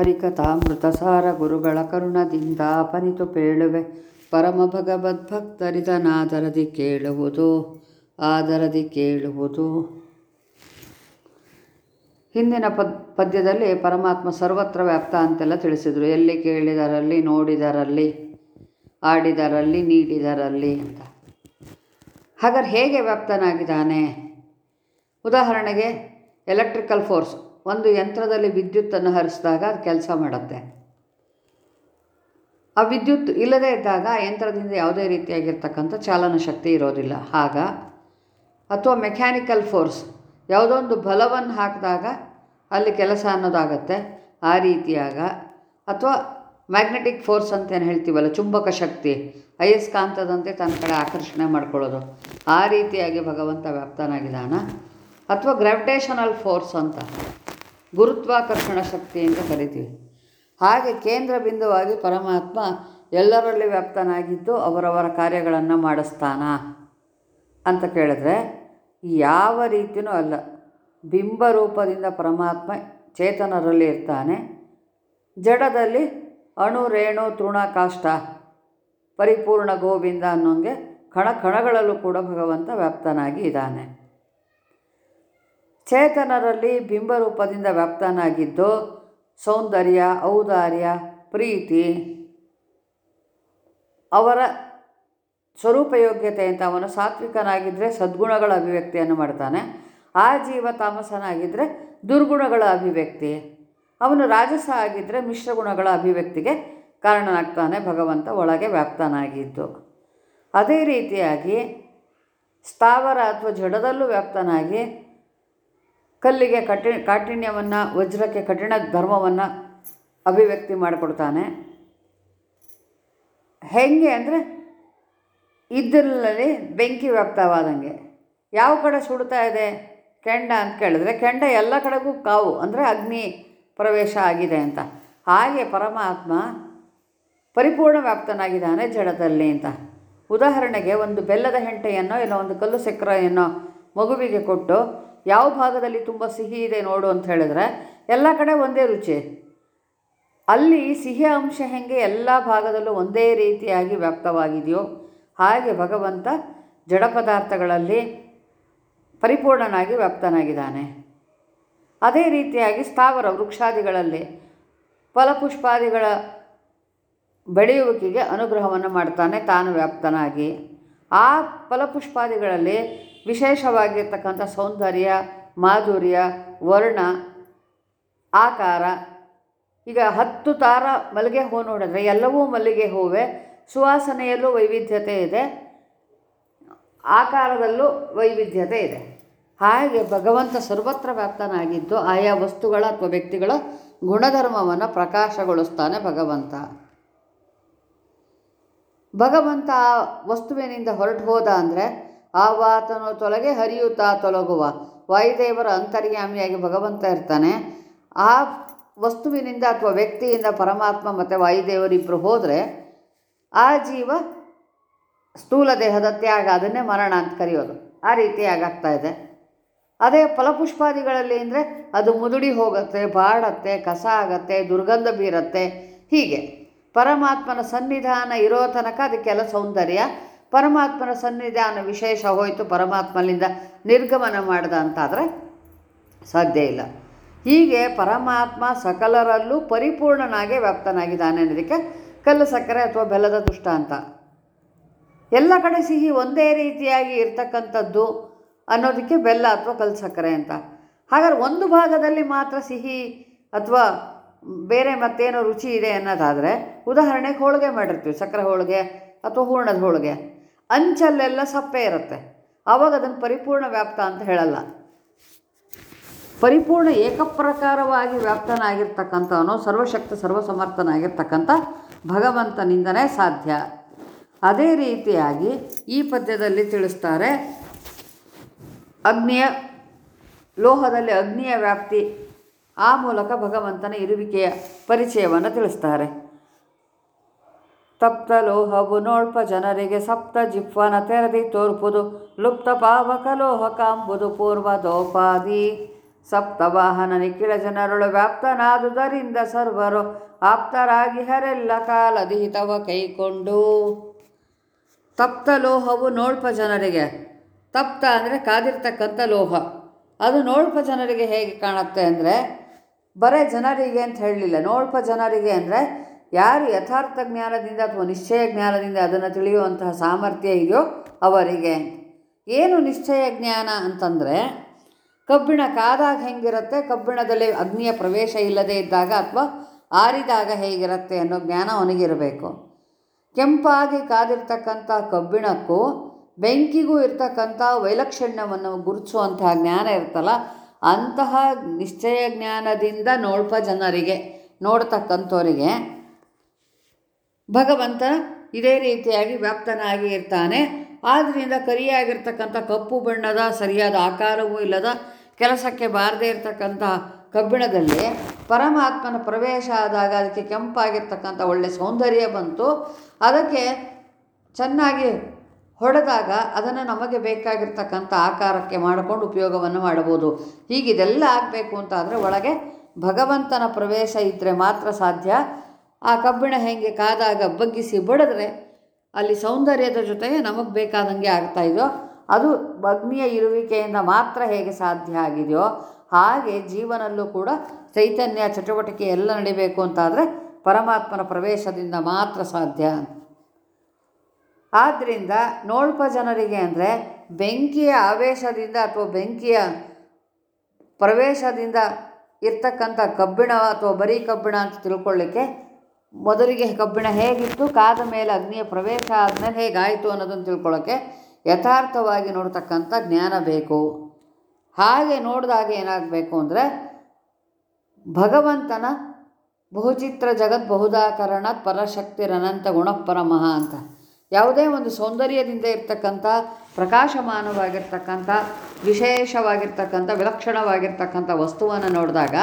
ಹರಿಕಥಾಮೃತ ಸಾರ ಗುರುಗಳ ಕರುಣದಿಂದ ಅಪನಿತು ಪೇಳುವೆ. ಪರಮ ಭಗವದ್ಭಕ್ತರಿದನಾದರದಿ ಕೇಳುವುದು, ಆದರದಿ ಕೇಳುವುದು. ಹಿಂದಿನ ಪದ್, ಪದ್ಯದಲ್ಲಿ ಪರಮಾತ್ಮ ಸರ್ವತ್ರ ವ್ಯಾಪ್ತ ಅಂತೆಲ್ಲ ತಿಳಿಸಿದರು. ಎಲ್ಲಿ ಕೇಳಿದರಲ್ಲಿ, ನೋಡಿದರಲ್ಲಿ, ಆಡಿದರಲ್ಲಿ, ನೀಡಿದರಲ್ಲಿ ಅಂತ. ಹಾಗಾದ್ರೆ ಹೇಗೆ ವ್ಯಾಪ್ತನಾಗಿದ್ದಾನೆ? ಉದಾಹರಣೆಗೆ ಎಲೆಕ್ಟ್ರಿಕಲ್ ಫೋರ್ಸ್. ಒಂದು ಯಂತ್ರದಲ್ಲಿ ವಿದ್ಯುತ್ತನ್ನು ಹರಿಸಿದಾಗ ಅದು ಕೆಲಸ ಮಾಡುತ್ತೆ. ಆ ವಿದ್ಯುತ್ ಇಲ್ಲದೇ ಇದ್ದಾಗ ಯಂತ್ರದಿಂದ ಯಾವುದೇ ರೀತಿಯಾಗಿರ್ತಕ್ಕಂಥ ಚಾಲನ ಶಕ್ತಿ ಇರೋದಿಲ್ಲ. ಆಗ ಅಥವಾ ಮೆಕ್ಯಾನಿಕಲ್ ಫೋರ್ಸ್ ಯಾವುದೋ ಒಂದು ಬಲವನ್ನು ಹಾಕಿದಾಗ ಅಲ್ಲಿ ಕೆಲಸ ಅನ್ನೋದಾಗತ್ತೆ. ಆ ರೀತಿಯಾಗ ಅಥವಾ ಮ್ಯಾಗ್ನೆಟಿಕ್ ಫೋರ್ಸ್ ಅಂತ ಏನು ಹೇಳ್ತೀವಲ್ಲ, ಚುಂಬಕ ಶಕ್ತಿ, ಅಯಸ್ಕಾಂತದಂತೆ ತನ್ನ ಕಡೆ ಆಕರ್ಷಣೆ ಮಾಡ್ಕೊಳ್ಳೋದು. ಆ ರೀತಿಯಾಗಿ ಭಗವಂತ ವ್ಯಾಪ್ತನಾಗಿದ್ದಾನ. ಅಥವಾ ಗ್ರಾವಿಟೇಷನಲ್ ಫೋರ್ಸ್ ಅಂತ. ಗುರುತ್ವಾಕರ್ಷಣ ಶಕ್ತಿ ಅಂತ ಕರಿತೀವಿ. ಹಾಗೆ ಕೇಂದ್ರ ಬಿಂದುವಾಗಿ ಪರಮಾತ್ಮ ಎಲ್ಲರಲ್ಲಿ ವ್ಯಾಪ್ತನಾಗಿದ್ದು ಅವರವರ ಕಾರ್ಯಗಳನ್ನು ಮಾಡಿಸ್ತಾನ ಅಂತ ಕೇಳಿದ್ರೆ ಯಾವ ರೀತಿಯೂ ಅಲ್ಲ. ಬಿಂಬ ರೂಪದಿಂದ ಪರಮಾತ್ಮ ಚೇತನರಲ್ಲಿ ಇರ್ತಾನೆ. ಜಡದಲ್ಲಿ ಅಣು, ರೇಣು, ತೃಣ, ಕಾಷ್ಟ, ಪರಿಪೂರ್ಣ ಗೋವಿಂದ ಅನ್ನೋಂಗೆ ಕಣ, ಕಣಗಳಲ್ಲೂ ಕೂಡ ಭಗವಂತ ವ್ಯಾಪ್ತನಾಗಿ ಇದ್ದಾನೆ. ಚೇತನರಲ್ಲಿ ಬಿಂಬರೂಪದಿಂದ ವ್ಯಾಪ್ತನಾಗಿದ್ದು, ಸೌಂದರ್ಯ, ಔದಾರ್ಯ, ಪ್ರೀತಿ, ಅವರ ಸ್ವರೂಪಯೋಗ್ಯತೆ ಅಂತ ಅವನು ಸಾತ್ವಿಕನಾಗಿದ್ದರೆ ಸದ್ಗುಣಗಳ ಅಭಿವ್ಯಕ್ತಿಯನ್ನು ಮಾಡ್ತಾನೆ. ಆ ಜೀವ ತಾಮಸನಾಗಿದ್ದರೆ ದುರ್ಗುಣಗಳ ಅಭಿವ್ಯಕ್ತಿ. ಅವನು ರಾಜಸ ಆಗಿದ್ದರೆ ಮಿಶ್ರಗುಣಗಳ ಅಭಿವ್ಯಕ್ತಿಗೆ ಕಾರಣನಾಗ್ತಾನೆ ಭಗವಂತ ಒಳಗೆ ವ್ಯಾಪ್ತನಾಗಿದ್ದು. ಅದೇ ರೀತಿಯಾಗಿ ಸ್ಥಾವರ ಅಥವಾ ಜಡದಲ್ಲೂ ವ್ಯಾಪ್ತನಾಗಿ ಕಲ್ಲಿಗೆ ಕಠಿಣ ಕಾಠಿಣ್ಯವನ್ನು, ವಜ್ರಕ್ಕೆ ಕಠಿಣ ಧರ್ಮವನ್ನು ಅಭಿವ್ಯಕ್ತಿ ಮಾಡಿಕೊಡ್ತಾನೆ. ಹೇಗೆ ಅಂದರೆ ಇದ್ರಲ್ಲಿ ಬೆಂಕಿ ವ್ಯಾಪ್ತವಾದಂಗೆ. ಯಾವ ಕಡೆ ಸುಡ್ತಾ ಇದೆ? ಕೆಂಡ ಅಂತ ಕೇಳಿದ್ರೆ ಕೆಂಡ ಎಲ್ಲ ಕಡೆಗೂ ಕಾವು ಅಂದರೆ ಅಗ್ನಿ ಪ್ರವೇಶ ಆಗಿದೆ ಅಂತ. ಹಾಗೆ ಪರಮಾತ್ಮ ಪರಿಪೂರ್ಣ ವ್ಯಾಪ್ತನಾಗಿದ್ದಾನೆ ಜಡದಲ್ಲಿ ಅಂತ. ಉದಾಹರಣೆಗೆ ಒಂದು ಬೆಲ್ಲದ ಹೆಂಟೆಯನ್ನು ಇಲ್ಲ ಒಂದು ಕಲ್ಲು ಸಕ್ಕರೆಯನ್ನು ಮಗುವಿಗೆ ಕೊಟ್ಟು ಯಾವ ಭಾಗದಲ್ಲಿ ತುಂಬ ಸಿಹಿ ಇದೆ ನೋಡು ಅಂತ ಹೇಳಿದ್ರೆ ಎಲ್ಲ ಕಡೆ ಒಂದೇ ರುಚಿ. ಅಲ್ಲಿ ಸಿಹಿ ಅಂಶ ಹೆಂಗೆ ಎಲ್ಲ ಭಾಗದಲ್ಲೂ ಒಂದೇ ರೀತಿಯಾಗಿ ವ್ಯಾಪ್ತವಾಗಿದೆಯೋ ಹಾಗೆ ಭಗವಂತ ಜಡ ಪದಾರ್ಥಗಳಲ್ಲಿ ಪರಿಪೂರ್ಣನಾಗಿ ವ್ಯಾಪ್ತನಾಗಿದ್ದಾನೆ. ಅದೇ ರೀತಿಯಾಗಿ ಸ್ಥಾವರ ವೃಕ್ಷಾದಿಗಳಲ್ಲಿ ಫಲಪುಷ್ಪಾದಿಗಳ ಬೆಳೆಯುವಿಕೆಗೆ ಅನುಗ್ರಹವನ್ನು ಮಾಡ್ತಾನೆ ತಾನು ವ್ಯಾಪ್ತನಾಗಿ. ಆ ಫಲಪುಷ್ಪಾದಿಗಳಲ್ಲಿ ವಿಶೇಷವಾಗಿರ್ತಕ್ಕಂಥ ಸೌಂದರ್ಯ, ಮಾಧುರ್ಯ, ವರ್ಣ, ಆಕಾರ. ಈಗ ಹತ್ತು ತಾರ ಮಲ್ಲಿಗೆ ಹೂ ನೋಡಿದ್ರೆ ಎಲ್ಲವೂ ಮಲ್ಲಿಗೆ ಹೂವೆ. ಸುವಾಸನೆಯಲ್ಲೂ ವೈವಿಧ್ಯತೆ ಇದೆ. ಆಕಾರದಲ್ಲೂ ವೈವಿಧ್ಯತೆ ಇದೆ. ಹಾಗೆ ಭಗವಂತ ಸರ್ವತ್ರ ವ್ಯಾಪ್ತನಾಗಿದ್ದು ಆಯಾ ವಸ್ತುಗಳ ಅಥವಾ ವ್ಯಕ್ತಿಗಳ ಗುಣಧರ್ಮವನ್ನು ಪ್ರಕಾಶಗೊಳಿಸ್ತಾನೆ ಭಗವಂತ. ಭಗವಂತ ವಸ್ತುವಿನಿಂದ ಹೊರಟು ಹೋದ ಅಂದರೆ ಆವಾತನು ತೊಲಗೆ ಹರಿಯುತ್ತಾ ತೊಲಗುವ. ವಾಯುದೇವರ ಅಂತರ್ಯಾಮಿಯಾಗಿ ಭಗವಂತ ಇರ್ತಾನೆ. ಆ ವಸ್ತುವಿನಿಂದ ಅಥವಾ ವ್ಯಕ್ತಿಯಿಂದ ಪರಮಾತ್ಮ ಮತ್ತು ವಾಯುದೇವರಿಬ್ಬರು ಹೋದರೆ ಆ ಜೀವ ಸ್ಥೂಲ ದೇಹದ ತ್ಯಾಗ, ಅದನ್ನೇ ಮರಣ ಅಂತ ಕರೆಯೋದು. ಆ ರೀತಿಯಾಗಾಗ್ತಾ ಇದೆ. ಅದೇ ಫಲಪುಷ್ಪಾದಿಗಳಲ್ಲಿ ಅಂದರೆ ಅದು ಮುದುಡಿ ಹೋಗುತ್ತೆ, ಬಾಡತ್ತೆ, ಕಸ ಆಗತ್ತೆ, ದುರ್ಗಂಧ ಬೀರತ್ತೆ. ಹೀಗೆ ಪರಮಾತ್ಮನ ಸನ್ನಿಧಾನ ಇರೋ ತನಕ ಅದಕ್ಕೆಲ್ಲ ಸೌಂದರ್ಯ. ಪರಮಾತ್ಮನ ಸನ್ನಿಧಾನ ವಿಶೇಷ ಹೋಯಿತು, ಪರಮಾತ್ಮನಿಂದ ನಿರ್ಗಮನ ಮಾಡ್ದ ಅಂತಾದರೆ ಸಾಧ್ಯ ಇಲ್ಲ. ಹೀಗೆ ಪರಮಾತ್ಮ ಸಕಲರಲ್ಲೂ ಪರಿಪೂರ್ಣನಾಗಿ ವ್ಯಾಪ್ತನಾಗಿದ್ದಾನೆ ಅನ್ನೋದಕ್ಕೆ ಕಲ್ಲು ಸಕ್ಕರೆ ಅಥವಾ ಬೆಲ್ಲದ ದುಷ್ಟ ಅಂತ. ಎಲ್ಲ ಕಡೆ ಸಿಹಿ ಒಂದೇ ರೀತಿಯಾಗಿ ಇರ್ತಕ್ಕಂಥದ್ದು ಅನ್ನೋದಕ್ಕೆ ಬೆಲ್ಲ ಅಥವಾ ಕಲ್ಲು ಸಕ್ಕರೆ ಅಂತ. ಹಾಗಾದ್ರೆ ಒಂದು ಭಾಗದಲ್ಲಿ ಮಾತ್ರ ಸಿಹಿ ಅಥವಾ ಬೇರೆ ಮತ್ತೇನೋ ರುಚಿ ಇದೆ ಅನ್ನೋದಾದರೆ ಉದಾಹರಣೆಗೆ ಹೋಳಿಗೆ ಮಾಡಿರ್ತೀವಿ, ಸಕ್ಕರೆ ಹೋಳಿಗೆ ಅಥವಾ ಹೂರ್ಣದ ಹೋಳಿಗೆ. ಅಂಚಲ್ಲೆಲ್ಲ ಸಪ್ಪೆ ಇರುತ್ತೆ. ಆವಾಗ ಅದನ್ನು ಪರಿಪೂರ್ಣ ವ್ಯಾಪ್ತ ಅಂತ ಹೇಳಲ್ಲ. ಪರಿಪೂರ್ಣ ಏಕಪ್ರಕಾರವಾಗಿ ವ್ಯಾಪ್ತನಾಗಿರ್ತಕ್ಕಂಥವನು, ಸರ್ವಶಕ್ತ, ಸರ್ವಸಮರ್ಥನಾಗಿರ್ತಕ್ಕಂಥ ಭಗವಂತನಿಂದನೇ ಸಾಧ್ಯ. ಅದೇ ರೀತಿಯಾಗಿ ಈ ಪದ್ಯದಲ್ಲಿ ತಿಳಿಸ್ತಾರೆ, ಅಗ್ನಿಯ, ಲೋಹದಲ್ಲಿ ಅಗ್ನಿಯ ವ್ಯಾಪ್ತಿ, ಆ ಮೂಲಕ ಭಗವಂತನ ಇರುವಿಕೆಯ ಪರಿಚಯವನ್ನು ತಿಳಿಸ್ತಾರೆ. ತಪ್ತ ಲೋಹವು ನೋಳ್ಪ ಜನರಿಗೆ ಸಪ್ತ ಜಿಹ್ವನ ತೆರೆದಿ ತೋರ್ಪುದು, ಲುಪ್ತ ಪಾವಕ ಲೋಹ ಕಾಂಬುದು ಸಪ್ತ ಸಪ್ತವಾಹನ ನಿಖಿಳ ಜನರುಳು ವ್ಯಾಪ್ತನಾದುದರಿಂದ ಸರ್ವರು ಆಪ್ತರಾಗಿ ಹರೆಲ್ಲ ಕಾಲದಿ ಹಿತವ ಕೈಕೊಂಡು. ತಪ್ತ ಲೋಹವು ನೋಳ್ಪ ಜನರಿಗೆ, ತಪ್ತ ಅಂದರೆ ಕಾದಿರ್ತಕ್ಕಂಥ ಲೋಹ. ಅದು ನೋಳ್ಪ ಜನರಿಗೆ ಹೇಗೆ ಕಾಣುತ್ತೆ ಅಂದರೆ, ಬರೇ ಜನರಿಗೆ ಅಂತ ಹೇಳಲಿಲ್ಲ ನೋಳ್ಪ ಜನರಿಗೆ ಅಂದರೆ ಯಾರು ಯಥಾರ್ಥ ಜ್ಞಾನದಿಂದ ಅಥವಾ ನಿಶ್ಚಯ ಜ್ಞಾನದಿಂದ ಅದನ್ನು ತಿಳಿಯುವಂತಹ ಸಾಮರ್ಥ್ಯ ಇದೆಯೋ ಅವರಿಗೆ. ಏನು ನಿಶ್ಚಯ ಜ್ಞಾನ ಅಂತಂದರೆ, ಕಬ್ಬಿಣ ಕಾದಾಗ ಹೆಂಗಿರುತ್ತೆ, ಕಬ್ಬಿಣದಲ್ಲಿ ಅಗ್ನಿಯ ಪ್ರವೇಶ ಇಲ್ಲದೇ ಇದ್ದಾಗ ಅಥವಾ ಆರಿದಾಗ ಹೇಗಿರುತ್ತೆ ಅನ್ನೋ ಜ್ಞಾನ ಅವನಿಗಿರಬೇಕು. ಕೆಂಪಾಗಿ ಕಾದಿರ್ತಕ್ಕಂಥ ಕಬ್ಬಿಣಕ್ಕೂ, ಬೆಂಕಿಗೂ ಇರ್ತಕ್ಕಂಥ ವೈಲಕ್ಷಣ್ಯವನ್ನು ಗುರುತಿಸುವಂತಹ ಜ್ಞಾನ ಇರ್ತಲ್ಲ ಅಂತಹ ನಿಶ್ಚಯ ಜ್ಞಾನದಿಂದ ನೋಡ್ಪ ಜನರಿಗೆ, ನೋಡ್ತಕ್ಕಂಥವರಿಗೆ ಭಗವಂತ ಇದೇ ರೀತಿಯಾಗಿ ವ್ಯಾಪ್ತನಾಗಿ ಇರ್ತಾನೆ. ಆದ್ದರಿಂದ ಕರಿಯಾಗಿರ್ತಕ್ಕಂಥ ಕಪ್ಪು ಬಣ್ಣದ ಸರಿಯಾದ ಆಕಾರವೂ ಇಲ್ಲದ ಕೆಲಸಕ್ಕೆ ಬಾರದೇ ಇರತಕ್ಕಂಥ ಕಬ್ಬಿಣದಲ್ಲಿ ಪರಮಾತ್ಮನ ಪ್ರವೇಶ ಆದಾಗ ಅದಕ್ಕೆ ಕೆಂಪಾಗಿರ್ತಕ್ಕಂಥ ಒಳ್ಳೆ ಸೌಂದರ್ಯ ಬಂತು. ಅದಕ್ಕೆ ಚೆನ್ನಾಗಿ ಹೊಡೆದಾಗ ಅದನ್ನು ನಮಗೆ ಬೇಕಾಗಿರ್ತಕ್ಕಂಥ ಆಕಾರಕ್ಕೆ ಮಾಡಿಕೊಂಡು ಉಪಯೋಗವನ್ನು ಮಾಡಬಹುದು. ಹೀಗಿದೆಲ್ಲ ಆಗಬೇಕು ಅಂತಾದರೆ ಒಳಗೆ ಭಗವಂತನ ಪ್ರವೇಶ ಇದ್ದರೆ ಮಾತ್ರ ಸಾಧ್ಯ. ಆ ಕಬ್ಬಿಣ ಹೆಂಗೆ ಕಾದಾಗ ಬಗ್ಗಿಸಿ ಬಡಿದ್ರೆ ಅಲ್ಲಿ ಸೌಂದರ್ಯದ ಜೊತೆಗೆ ನಮಗೆ ಬೇಕಾದಂಗೆ ಆಗ್ತಾಯಿದೆಯೋ ಅದು ಅಗ್ನಿಯ ಇರುವಿಕೆಯಿಂದ ಮಾತ್ರ ಹೇಗೆ ಸಾಧ್ಯ ಆಗಿದೆಯೋ, ಹಾಗೆ ಜೀವನಲ್ಲೂ ಕೂಡ ಚೈತನ್ಯ ಚಟುವಟಿಕೆ ಎಲ್ಲ ನಡಿಬೇಕು ಅಂತಾದರೆ ಪರಮಾತ್ಮನ ಪ್ರವೇಶದಿಂದ ಮಾತ್ರ ಸಾಧ್ಯ. ಆದ್ದರಿಂದ ನೋಳ್ಪ ಜನರಿಗೆ ಅಂದರೆ ಬೆಂಕಿಯ ಆವೇಶದಿಂದ ಅಥವಾ ಬೆಂಕಿಯ ಪ್ರವೇಶದಿಂದ ಇರ್ತಕ್ಕಂಥ ಕಬ್ಬಿಣ ಅಥವಾ ಬರೀ ಕಬ್ಬಿಣ ಅಂತ ತಿಳ್ಕೊಳ್ಳಿಕ್ಕೆ ಮೊದಲಿಗೆ ಕಬ್ಬಿಣ ಹೇಗಿತ್ತು? ಕಾದ ಮೇಲೆ ಅಗ್ನಿಯ ಪ್ರವೇಶ ಆದಮೇಲೆ ಹೇಗಾಯಿತು ಅನ್ನೋದನ್ನು ತಿಳ್ಕೊಳ್ಳೋಕ್ಕೆ ಯಥಾರ್ಥವಾಗಿ ನೋಡ್ತಕ್ಕಂಥ ಜ್ಞಾನ ಬೇಕು. ಹಾಗೆ ನೋಡಿದಾಗ ಏನಾಗಬೇಕು ಅಂದರೆ ಭಗವಂತನ ಬಹುಚಿತ್ರ ಜಗತ್ ಬಹುದಾಕರಣ ಪರಶಕ್ತಿರನಂತ ಗುಣಪರಮಃ ಅಂತ. ಯಾವುದೇ ಒಂದು ಸೌಂದರ್ಯದಿಂದ ಇರ್ತಕ್ಕಂಥ, ಪ್ರಕಾಶಮಾನವಾಗಿರ್ತಕ್ಕಂಥ, ವಿಶೇಷವಾಗಿರ್ತಕ್ಕಂಥ, ವಿಲಕ್ಷಣವಾಗಿರ್ತಕ್ಕಂಥ ವಸ್ತುವನ್ನು ನೋಡಿದಾಗ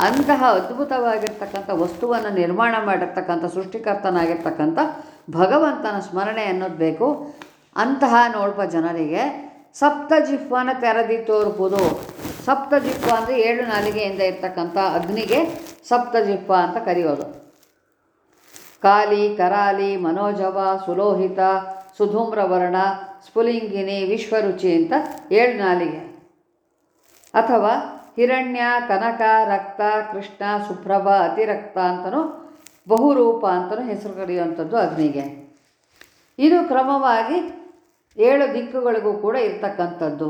ಅಂತಹ ಅದ್ಭುತವಾಗಿರ್ತಕ್ಕಂಥ ವಸ್ತುವನ್ನು ನಿರ್ಮಾಣ ಮಾಡಿರ್ತಕ್ಕಂಥ ಸೃಷ್ಟಿಕರ್ತನಾಗಿರ್ತಕ್ಕಂಥ ಭಗವಂತನ ಸ್ಮರಣೆ ಅನ್ನೋದು ಬೇಕು. ಅಂತಹ ನೋಡ್ಪ ಜನರಿಗೆ ಸಪ್ತ ಕರೆದಿ ತೋರ್ಬೋದು. ಸಪ್ತ ಜಿಹ್ವ ಅಂದರೆ ಏಳು ನಾಲಿಗೆಯಿಂದ ಇರ್ತಕ್ಕಂಥ ಅಗ್ನಿಗೆ ಸಪ್ತ ಜಿಹ್ವ ಅಂತ ಕರೆಯೋದು. ಕಾಲಿ, ಕರಾಲಿ, ಮನೋಜವ, ಸುಲೋಹಿತ, ಸುಧೂಮ್ರವರ್ಣ, ಸ್ಫುಲಿಂಗಿನಿ, ವಿಶ್ವರುಚಿ ಅಂತ ಏಳು ನಾಲಿಗೆ. ಅಥವಾ ಹಿರಣ್ಯ, ಕನಕ, ರಕ್ತ, ಕೃಷ್ಣ, ಸುಪ್ರಭ, ಅತಿರಕ್ತ ಅಂತಲೂ ಬಹುರೂಪ ಅಂತಲೂ ಹೆಸರು ಕರೆಯುವಂಥದ್ದು ಅಗ್ನಿಗೆ. ಇದು ಕ್ರಮವಾಗಿ ಏಳು ದಿಕ್ಕುಗಳಿಗೂ ಕೂಡ ಇರ್ತಕ್ಕಂಥದ್ದು.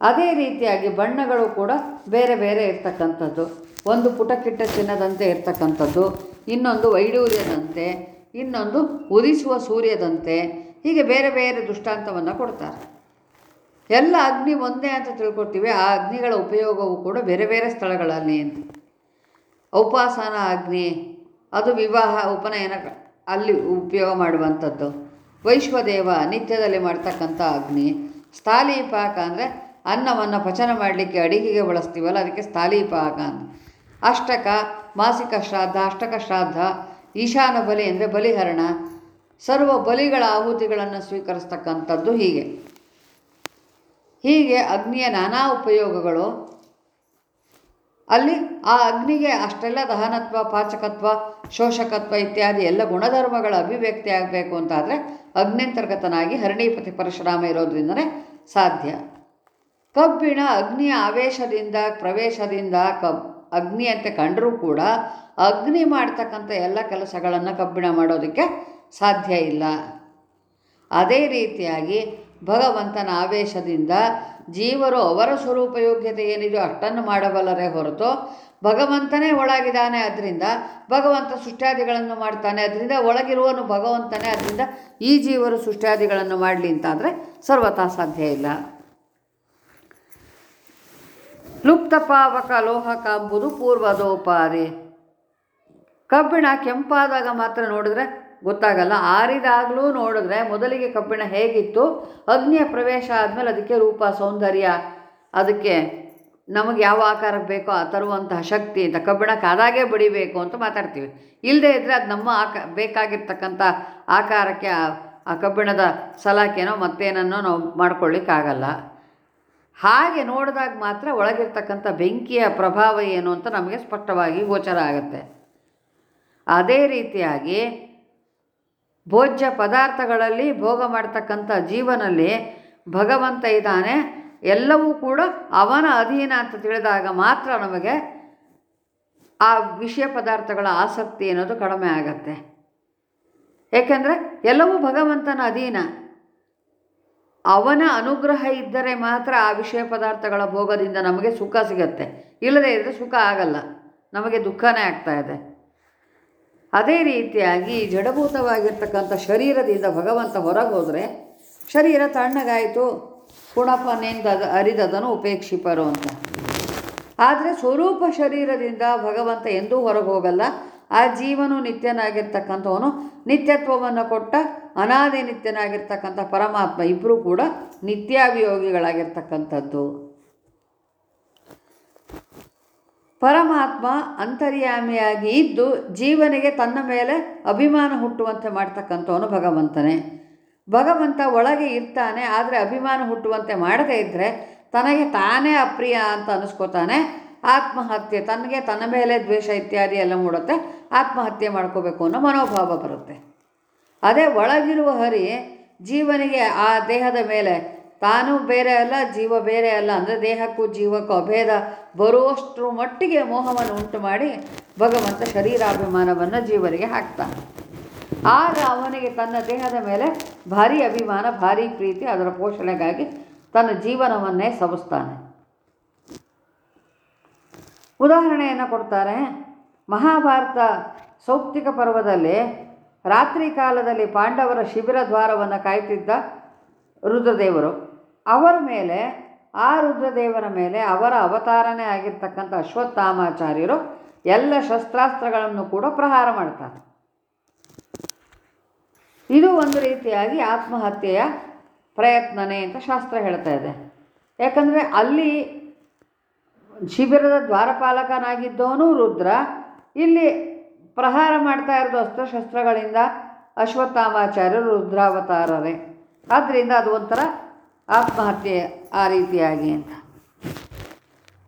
ಅದೇ ರೀತಿಯಾಗಿ ಬಣ್ಣಗಳು ಕೂಡ ಬೇರೆ ಬೇರೆ ಇರ್ತಕ್ಕಂಥದ್ದು. ಒಂದು ಪುಟಕಿಟ್ಟ ಚಿನ್ನದಂತೆ ಇರ್ತಕ್ಕಂಥದ್ದು, ಇನ್ನೊಂದು ವೈಡೂರ್ಯದಂತೆ, ಇನ್ನೊಂದು ಉದಿಸುವ ಸೂರ್ಯದಂತೆ, ಹೀಗೆ ಬೇರೆ ಬೇರೆ ದೃಷ್ಟಾಂತವನ್ನು ಕೊಡ್ತಾರೆ. ಎಲ್ಲ ಅಗ್ನಿ ಒಂದೇ ಅಂತ ತಿಳ್ಕೊಳ್ತೀವಿ. ಆ ಅಗ್ನಿಗಳ ಉಪಯೋಗವು ಕೂಡ ಬೇರೆ ಬೇರೆ ಸ್ಥಳಗಳಲ್ಲಿ ಅಂತ. ಉಪಾಸನ ಅಗ್ನಿ, ಅದು ವಿವಾಹ, ಉಪನಯನ ಅಲ್ಲಿ ಉಪಯೋಗ ಮಾಡುವಂಥದ್ದು. ವೈಶ್ವದೇವ ನಿತ್ಯದಲ್ಲಿ ಮಾಡ್ತಕ್ಕಂಥ ಅಗ್ನಿ. ಸ್ಥಾಲೀಪಾಕ ಅಂದರೆ ಅನ್ನವನ್ನು ಪಚನ ಮಾಡಲಿಕ್ಕೆ ಅಡಿಗೆಗೆ ಬಳಸ್ತೀವಲ್ಲ, ಅದಕ್ಕೆ ಸ್ಥಾಲೀಪಾಕ ಅಂತ. ಅಷ್ಟಕ ಮಾಸಿಕ ಶ್ರಾದ್ದ, ಅಷ್ಟಕ ಶ್ರಾದ್ದ, ಈಶಾನ ಬಲಿ ಅಂದರೆ ಬಲಿಹರಣ. ಸರ್ವ ಬಲಿಗಳ ಆಹುತಿಗಳನ್ನು ಸ್ವೀಕರಿಸ್ತಕ್ಕಂಥದ್ದು ಹೀಗೆ. ಹೀಗೆ ಅಗ್ನಿಯ ನಾನಾ ಉಪಯೋಗಗಳು. ಅಲ್ಲಿ ಆ ಅಗ್ನಿಗೆ ಅಷ್ಟೆಲ್ಲ ದಹನತ್ವ, ಪಾಚಕತ್ವ, ಶೋಷಕತ್ವ ಇತ್ಯಾದಿ ಎಲ್ಲ ಗುಣಧರ್ಮಗಳ ಅಭಿವ್ಯಕ್ತಿ ಆಗಬೇಕು ಅಂತಾದರೆ ಅಗ್ನಿಂತರ್ಗತನಾಗಿ ಹರಣಿಪತಿ ಪರಶುರಾಮ ಇರೋದ್ರಿಂದನೇ ಸಾಧ್ಯ. ಕಬ್ಬಿಣ ಅಗ್ನಿಯ ಆವೇಶದಿಂದ, ಪ್ರವೇಶದಿಂದ ಕಬ್ ಅಂತ ಕಂಡರೂ ಕೂಡ ಅಗ್ನಿ ಮಾಡ್ತಕ್ಕಂಥ ಎಲ್ಲ ಕೆಲಸಗಳನ್ನು ಕಬ್ಬಿಣ ಮಾಡೋದಕ್ಕೆ ಸಾಧ್ಯ ಇಲ್ಲ. ಅದೇ ರೀತಿಯಾಗಿ ಭಗವಂತನ ಆವೇಶದಿಂದ ಜೀವರು ಅವರ ಸ್ವರೂಪ ಯೋಗ್ಯತೆ ಏನಿದೆಯೋ ಅಷ್ಟನ್ನು ಮಾಡಬಲ್ಲರೇ ಹೊರತು ಭಗವಂತನೇ ಒಳಗಿದ್ದಾನೆ, ಅದರಿಂದ ಭಗವಂತ ಸೃಷ್ಟ್ಯಾದಿಗಳನ್ನು ಮಾಡ್ತಾನೆ, ಅದರಿಂದ ಒಳಗಿರುವನು ಭಗವಂತನೇ, ಅದರಿಂದ ಈ ಜೀವರು ಸೃಷ್ಟ್ಯಾದಿಗಳನ್ನು ಮಾಡಲಿ ಅಂತಾದರೆ ಸರ್ವತಾ ಸಾಧ್ಯ ಇಲ್ಲ. ಲುಪ್ತಪಾವಕ ಲೋಹಕ ಎಂಬುದು ಪೂರ್ವದೋಪಾರಿ. ಕಬ್ಬಿಣ ಕೆಂಪಾದಾಗ ಮಾತ್ರ ನೋಡಿದ್ರೆ ಗೊತ್ತಾಗಲ್ಲ. ಆರಿದಾಗಲೂ ನೋಡಿದ್ರೆ ಮೊದಲಿಗೆ ಕಬ್ಬಿಣ ಹೇಗಿತ್ತು, ಅಗ್ನಿಯ ಪ್ರವೇಶ ಆದಮೇಲೆ ಅದಕ್ಕೆ ರೂಪ, ಸೌಂದರ್ಯ, ಅದಕ್ಕೆ ನಮಗೆ ಯಾವ ಆಕಾರ ಬೇಕೋ ಆ ತರುವಂತಹ ಶಕ್ತಿ ಅಂತ ಕಬ್ಬಿಣ ಕಾದಾಗೆ ಬಡಿಬೇಕು ಅಂತ ಮಾತಾಡ್ತೀವಿ. ಇಲ್ಲದೇ ಇದ್ದರೆ ಅದು ನಮ್ಮ ಆಕ, ಬೇಕಾಗಿರ್ತಕ್ಕಂಥ ಆಕಾರಕ್ಕೆ ಆ- ಕಬ್ಬಿಣದ ಸಲಾಕೆನೋ ಮತ್ತೇನನ್ನೋ ನಾವು ಮಾಡ್ಕೊಳ್ಳಿಕ್ಕಾಗಲ್ಲ. ಹಾಗೆ ನೋಡಿದಾಗ ಮಾತ್ರ ಒಳಗಿರ್ತಕ್ಕಂಥ ಬೆಂಕಿಯ ಪ್ರಭಾವ ಏನು ಅಂತ ನಮಗೆ ಸ್ಪಷ್ಟವಾಗಿ ಗೋಚರ ಆಗುತ್ತೆ. ಅದೇ ರೀತಿಯಾಗಿ ಭೋಜ್ಯ ಪದಾರ್ಥಗಳಲ್ಲಿ ಭೋಗ ಮಾಡ್ತಕ್ಕಂಥ ಜೀವನಲ್ಲಿ ಭಗವಂತ ಇದ್ದಾನೆ. ಎಲ್ಲವೂ ಕೂಡ ಅವನ ಅಧೀನ ಅಂತ ತಿಳಿದಾಗ ಮಾತ್ರ ನಮಗೆ ಆ ವಿಷಯ ಪದಾರ್ಥಗಳ ಆಸಕ್ತಿ ಅನ್ನೋದು ಕಡಿಮೆ ಆಗತ್ತೆ. ಏಕೆಂದರೆ ಎಲ್ಲವೂ ಭಗವಂತನ ಅಧೀನ. ಅವನ ಅನುಗ್ರಹ ಇದ್ದರೆ ಮಾತ್ರ ಆ ವಿಷಯ ಪದಾರ್ಥಗಳ ಭೋಗದಿಂದ ನಮಗೆ ಸುಖ ಸಿಗತ್ತೆ. ಇಲ್ಲದೇ ಇದ್ದರೆ ಸುಖ ಆಗಲ್ಲ. ನಮಗೆ ದುಃಖನೇ ಆಗ್ತಾ ಇದೆ. ಅದೇ ರೀತಿಯಾಗಿ ಜಡಭೂತವಾಗಿರ್ತಕ್ಕಂಥ ಶರೀರದಿಂದ ಭಗವಂತ ಹೊರಗೋದ್ರೆ ಶರೀರ ತಣ್ಣಗಾಯಿತು ಕುಣಪನೆಂದ ಅರಿದದನು ಉಪೇಕ್ಷಿಪರು ಅಂತ. ಆದರೆ ಸ್ವರೂಪ ಶರೀರದಿಂದ ಭಗವಂತ ಎಂದೂ ಹೊರಗೆ ಹೋಗಲ್ಲ ಆ ಜೀವನು ನಿತ್ಯನಾಗಿರ್ತಕ್ಕಂಥವನು ನಿತ್ಯತ್ವವನ್ನು ಕೊಟ್ಟ ಅನಾದಿ ನಿತ್ಯನಾಗಿರ್ತಕ್ಕಂಥ ಪರಮಾತ್ಮ ಇಬ್ಬರೂ ಕೂಡ ನಿತ್ಯಾಭಿಯೋಗಿಗಳಾಗಿರ್ತಕ್ಕಂಥದ್ದು. ಪರಮಾತ್ಮ ಅಂತರ್ಯಾಮಿಯಾಗಿ ಇದ್ದು ಜೀವನಿಗೆ ತನ್ನ ಮೇಲೆ ಅಭಿಮಾನ ಹುಟ್ಟುವಂತೆ ಮಾಡ್ತಕ್ಕಂಥವನು ಭಗವಂತನೇ. ಭಗವಂತ ಒಳಗೆ ಇರ್ತಾನೆ, ಆದರೆ ಅಭಿಮಾನ ಹುಟ್ಟುವಂತೆ ಮಾಡದೇ ಇದ್ದರೆ ತನಗೆ ತಾನೇ ಅಪ್ರಿಯ ಅಂತ ಅನಿಸ್ಕೋತಾನೆ. ಆತ್ಮಹತ್ಯೆ, ತನಗೆ ತನ್ನ ಮೇಲೆ ದ್ವೇಷ ಇತ್ಯಾದಿ ಎಲ್ಲ ಮೂಡುತ್ತೆ, ಆತ್ಮಹತ್ಯೆ ಮಾಡ್ಕೋಬೇಕು ಅನ್ನೋ ಮನೋಭಾವ ಬರುತ್ತೆ. ಅದೇ ಒಳಗಿರುವ ಹರಿ ಜೀವನಿಗೆ ಆ ದೇಹದ ಮೇಲೆ ತಾನು ಬೇರೆ ಅಲ್ಲ, ಜೀವ ಬೇರೆ ಅಲ್ಲ ಅಂದರೆ ದೇಹಕ್ಕೂ ಜೀವಕ್ಕೂ ಅಭೇದ ಬರುವಷ್ಟರ ಮಟ್ಟಿಗೆ ಮೋಹವನ್ನು ಉಂಟು ಮಾಡಿ ಭಗವಂತ ಶರೀರಾಭಿಮಾನವನ್ನು ಜೀವನಿಗೆ ಹಾಕ್ತಾನೆ. ಆಗ ಅವನಿಗೆ ತನ್ನ ದೇಹದ ಮೇಲೆ ಭಾರಿ ಅಭಿಮಾನ, ಭಾರಿ ಪ್ರೀತಿ, ಅದರ ಪೋಷಣೆಗಾಗಿ ತನ್ನ ಜೀವನವನ್ನೇ ಸವಿಸ್ತಾನೆ. ಉದಾಹರಣೆಯನ್ನು ಕೊಡ್ತಾರೆ. ಮಹಾಭಾರತ ಸೌಪ್ತಿಕ ಪರ್ವದಲ್ಲಿ ರಾತ್ರಿ ಕಾಲದಲ್ಲಿ ಪಾಂಡವರ ಶಿಬಿರ ದ್ವಾರವನ್ನು ಕಾಯ್ತಿದ್ದ ರುದ್ರದೇವರು. ಅವರ ಮೇಲೆ, ಆ ರುದ್ರದೇವರ ಮೇಲೆ, ಅವರ ಅವತಾರನೇ ಆಗಿರ್ತಕ್ಕಂಥ ಅಶ್ವತ್ಥಾಮಾಚಾರ್ಯರು ಎಲ್ಲ ಶಸ್ತ್ರಾಸ್ತ್ರಗಳನ್ನು ಕೂಡ ಪ್ರಹಾರ ಮಾಡ್ತಾರೆ. ಇದು ಒಂದು ರೀತಿಯಾಗಿ ಆತ್ಮಹತ್ಯೆಯ ಪ್ರಯತ್ನನೇ ಅಂತ ಶಾಸ್ತ್ರ ಹೇಳ್ತಾ ಇದೆ. ಯಾಕಂದರೆ ಅಲ್ಲಿ ಶಿಬಿರದ ದ್ವಾರಪಾಲಕನಾಗಿದ್ದವನು ರುದ್ರ, ಇಲ್ಲಿ ಪ್ರಹಾರ ಮಾಡ್ತಾ ಇರೋದು ಅಸ್ತ್ರಶಸ್ತ್ರಗಳಿಂದ ಅಶ್ವತ್ಥಾಮಾಚಾರ್ಯರು ರುದ್ರಾವತಾರರೇ. ಆದ್ದರಿಂದ ಅದು ಒಂಥರ ಆತ್ಮಹತ್ಯೆ ಆ ರೀತಿಯಾಗಿ ಅಂತ.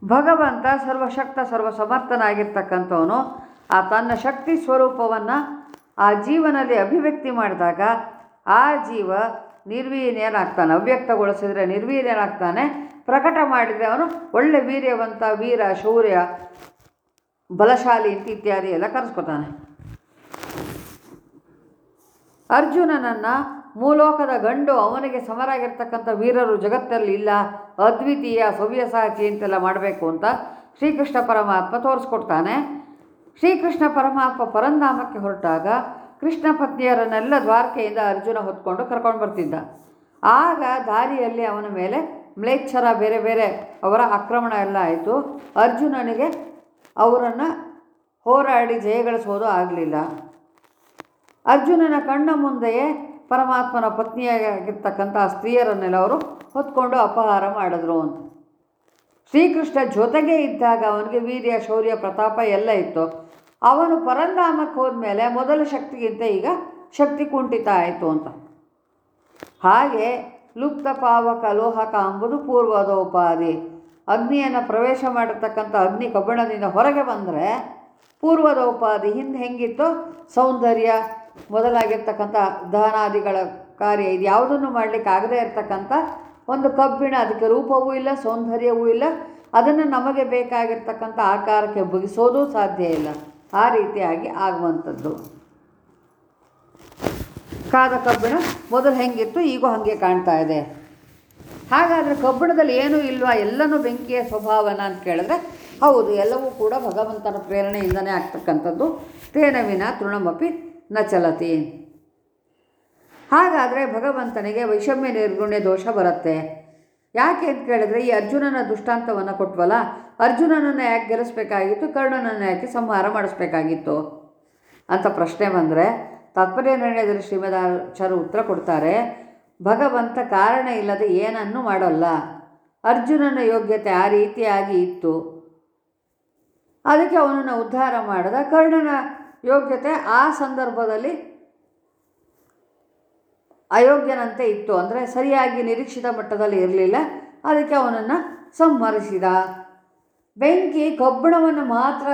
ಭಗವಂತ ಸರ್ವಶಕ್ತ, ಸರ್ವಸಮರ್ಥನಾಗಿರ್ತಕ್ಕಂಥವನು, ಆ ತನ್ನ ಶಕ್ತಿ ಸ್ವರೂಪವನ್ನು ಆ ಜೀವನದಲ್ಲಿ ಅಭಿವ್ಯಕ್ತಿ ಮಾಡಿದಾಗ ಆ ಜೀವ ನಿರ್ವೀರ್ಯನಾಗ್ತಾನೆ. ಅವ್ಯಕ್ತಗೊಳಿಸಿದರೆ ನಿರ್ವೀರ್ಯನಾಗ್ತಾನೆ. ಪ್ರಕಟ ಮಾಡಿದರೆ ಅವನು ಒಳ್ಳೆ ವೀರ್ಯವಂತ, ವೀರ, ಶೌರ್ಯ, ಬಲಶಾಲಿ ಅಂತ ಇತ್ಯಾದಿ ಎಲ್ಲ ಕರೆಸ್ಕೊತಾನೆ. ಅರ್ಜುನನನ್ನು ಮೂಲೋಕದ ಗಂಡು ಅವನಿಗೆ ಸಮರಾಗಿರ್ತಕ್ಕಂಥ ವೀರರು ಜಗತ್ತಲ್ಲಿ ಇಲ್ಲ, ಅದ್ವಿತೀಯ ಸವ್ಯಸಾಚಿ ಅಂತೆಲ್ಲ ಮಾಡಬೇಕು ಅಂತ ಶ್ರೀಕೃಷ್ಣ ಪರಮಾತ್ಮ ತೋರಿಸ್ಕೊಡ್ತಾನೆ. ಶ್ರೀಕೃಷ್ಣ ಪರಮಾತ್ಮ ಪರಂಧಾಮಕ್ಕೆ ಹೊರಟಾಗ ಕೃಷ್ಣ ಪತ್ನಿಯರನ್ನೆಲ್ಲ ದ್ವಾರಕೆಯಿಂದ ಅರ್ಜುನ ಹೊತ್ಕೊಂಡು ಕರ್ಕೊಂಡು ಬರ್ತಿದ್ದ. ಆಗ ದಾರಿಯಲ್ಲಿ ಅವನ ಮೇಲೆ ಮ್ಲೇಚ್ಛರ ಬೇರೆ ಬೇರೆ ಅವರ ಆಕ್ರಮಣ ಎಲ್ಲ ಆಯಿತು. ಅರ್ಜುನನಿಗೆ ಅವರನ್ನು ಹೋರಾಡಿ ಜಯಗಳಿಸೋದು ಆಗಲಿಲ್ಲ. ಅರ್ಜುನನ ಕಣ್ಣ ಮುಂದೆಯೇ ಪರಮಾತ್ಮನ ಪತ್ನಿಯಾಗಿರ್ತಕ್ಕಂಥ ಸ್ತ್ರೀಯರನ್ನೆಲ್ಲ ಅವರು ಹೊತ್ಕೊಂಡು ಅಪಹಾರ ಮಾಡಿದ್ರು ಅಂತ. ಶ್ರೀಕೃಷ್ಣ ಜೊತೆಗೆ ಇದ್ದಾಗ ಅವನಿಗೆ ವೀರ್ಯ, ಶೌರ್ಯ, ಪ್ರತಾಪ ಎಲ್ಲ ಇತ್ತು. ಅವನು ಪರಂಧಾಮಕ್ಕೆ ಹೋದ್ಮೇಲೆ ಮೊದಲ ಶಕ್ತಿಗಿಂತ ಈಗ ಶಕ್ತಿ ಕುಂಠಿತ ಆಯಿತು ಅಂತ. ಹಾಗೆ ಲುಪ್ತ ಪಾವಕ ಲೋಹಕ ಎಂಬುದು ಪೂರ್ವದೋಪಾದಿ ಅಗ್ನಿಯನ್ನು ಪ್ರವೇಶ ಮಾಡಿರ್ತಕ್ಕಂಥ ಅಗ್ನಿ ಕಬ್ಬಿಣದಿಂದ ಹೊರಗೆ ಬಂದರೆ ಪೂರ್ವದೋಪಾದಿ ಹಿಂದೆ ಹೆಂಗಿತ್ತು ಸೌಂದರ್ಯ ಮೊದಲಾಗಿರ್ತಕ್ಕಂಥ ದಹನಾದಿಗಳ ಕಾರ್ಯ ಇದು ಯಾವುದನ್ನು ಮಾಡಲಿಕ್ಕೆ ಆಗದೇ ಇರತಕ್ಕಂಥ ಒಂದು ಕಬ್ಬಿಣ, ಅದಕ್ಕೆ ರೂಪವೂ ಇಲ್ಲ, ಸೌಂದರ್ಯವೂ ಇಲ್ಲ. ಅದನ್ನು ನಮಗೆ ಬೇಕಾಗಿರ್ತಕ್ಕಂಥ ಆಕಾರಕ್ಕೆ ಬಗಿಸೋದು ಸಾಧ್ಯ ಇಲ್ಲ. ಆ ರೀತಿಯಾಗಿ ಆಗುವಂಥದ್ದು. ಕಾದ ಕಬ್ಬಿಣ ಮೊದಲು ಹೆಂಗಿತ್ತು, ಈಗೂ ಹಾಗೆ ಕಾಣ್ತಾ ಇದೆ. ಹಾಗಾದರೆ ಕಬ್ಬಿಣದಲ್ಲಿ ಏನೂ ಇಲ್ವಾ? ಎಲ್ಲನೂ ಬೆಂಕಿಯ ಸ್ವಭಾವನ ಅಂತ ಕೇಳಿದ್ರೆ ಹೌದು, ಎಲ್ಲವೂ ಕೂಡ ಭಗವಂತನ ಪ್ರೇರಣೆಯಿಂದನೇ ಆಗ್ತಕ್ಕಂಥದ್ದು. ತೇನವಿನ ತೃಣಮಪಿ ನ ಚಲತಿ. ಹಾಗಾದರೆ ಭಗವಂತನಿಗೆ ವೈಷಮ್ಯ ನಿರ್ಗುಣ್ಯ ದೋಷ ಬರುತ್ತೆ. ಯಾಕೆ ಅಂತ ಕೇಳಿದ್ರೆ ಈ ಅರ್ಜುನನ ದುಷ್ಟಾಂತವನ್ನು ಕೊಟ್ವಲ್ಲ, ಅರ್ಜುನನನ್ನು ಯಾಕೆ ಗೆಲ್ಲಿಸ್ಬೇಕಾಗಿತ್ತು, ಕರ್ಣನನ್ನು ಯಾಕೆ ಸಂಹಾರ ಮಾಡಿಸ್ಬೇಕಾಗಿತ್ತು ಅಂತ ಪ್ರಶ್ನೆ ಬಂದರೆ, ತಾತ್ಪರ್ಯ ನಿರ್ಣಯದಲ್ಲಿ ಶ್ರೀಮದಾಚಾರ್ಯ ಉತ್ತರ ಕೊಡ್ತಾರೆ, ಭಗವಂತ ಕಾರಣ ಇಲ್ಲದೆ ಏನನ್ನು ಮಾಡಲ್ಲ. ಅರ್ಜುನನ ಯೋಗ್ಯತೆ ಆ ರೀತಿಯಾಗಿ ಇತ್ತು. ಅದಕ್ಕೆ ಅವನನ್ನು ಉದ್ಧಾರ ಮಾಡಿದ ಕರ್ಣನ ಯೋಗ್ಯತೆ ಆ ಸಂದರ್ಭದಲ್ಲಿ ಅಯೋಗ್ಯನಂತೆ ಇತ್ತು. ಅಂದರೆ ಸರಿಯಾಗಿ ನಿರೀಕ್ಷಿತ ಮಟ್ಟದಲ್ಲಿ ಇರಲಿಲ್ಲ. ಅದಕ್ಕೆ ಅವನನ್ನು ಸಂಹರಿಸಿದ. ಬೆಂಕಿ ಕಬ್ಬಿಣವನ್ನು ಮಾತ್ರ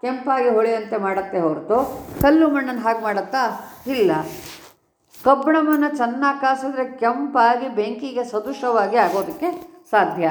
ಕೆಂಪಾಗಿ ಹೊಳೆಯುವಂತೆ ಮಾಡುತ್ತೆ ಹೊರತು ಕಲ್ಲು ಮಣ್ಣನ್ನು ಹಾಗೆ ಮಾಡುತ್ತಾ ಇಲ್ಲ. ಕಬ್ಬಿಣವನ್ನು ಚೆನ್ನಾಗಿ ಕಾಸಿದ್ರೆ ಕೆಂಪಾಗಿ ಬೆಂಕಿಗೆ ಸದೃಶವಾಗಿ ಆಗೋದಕ್ಕೆ ಸಾಧ್ಯ.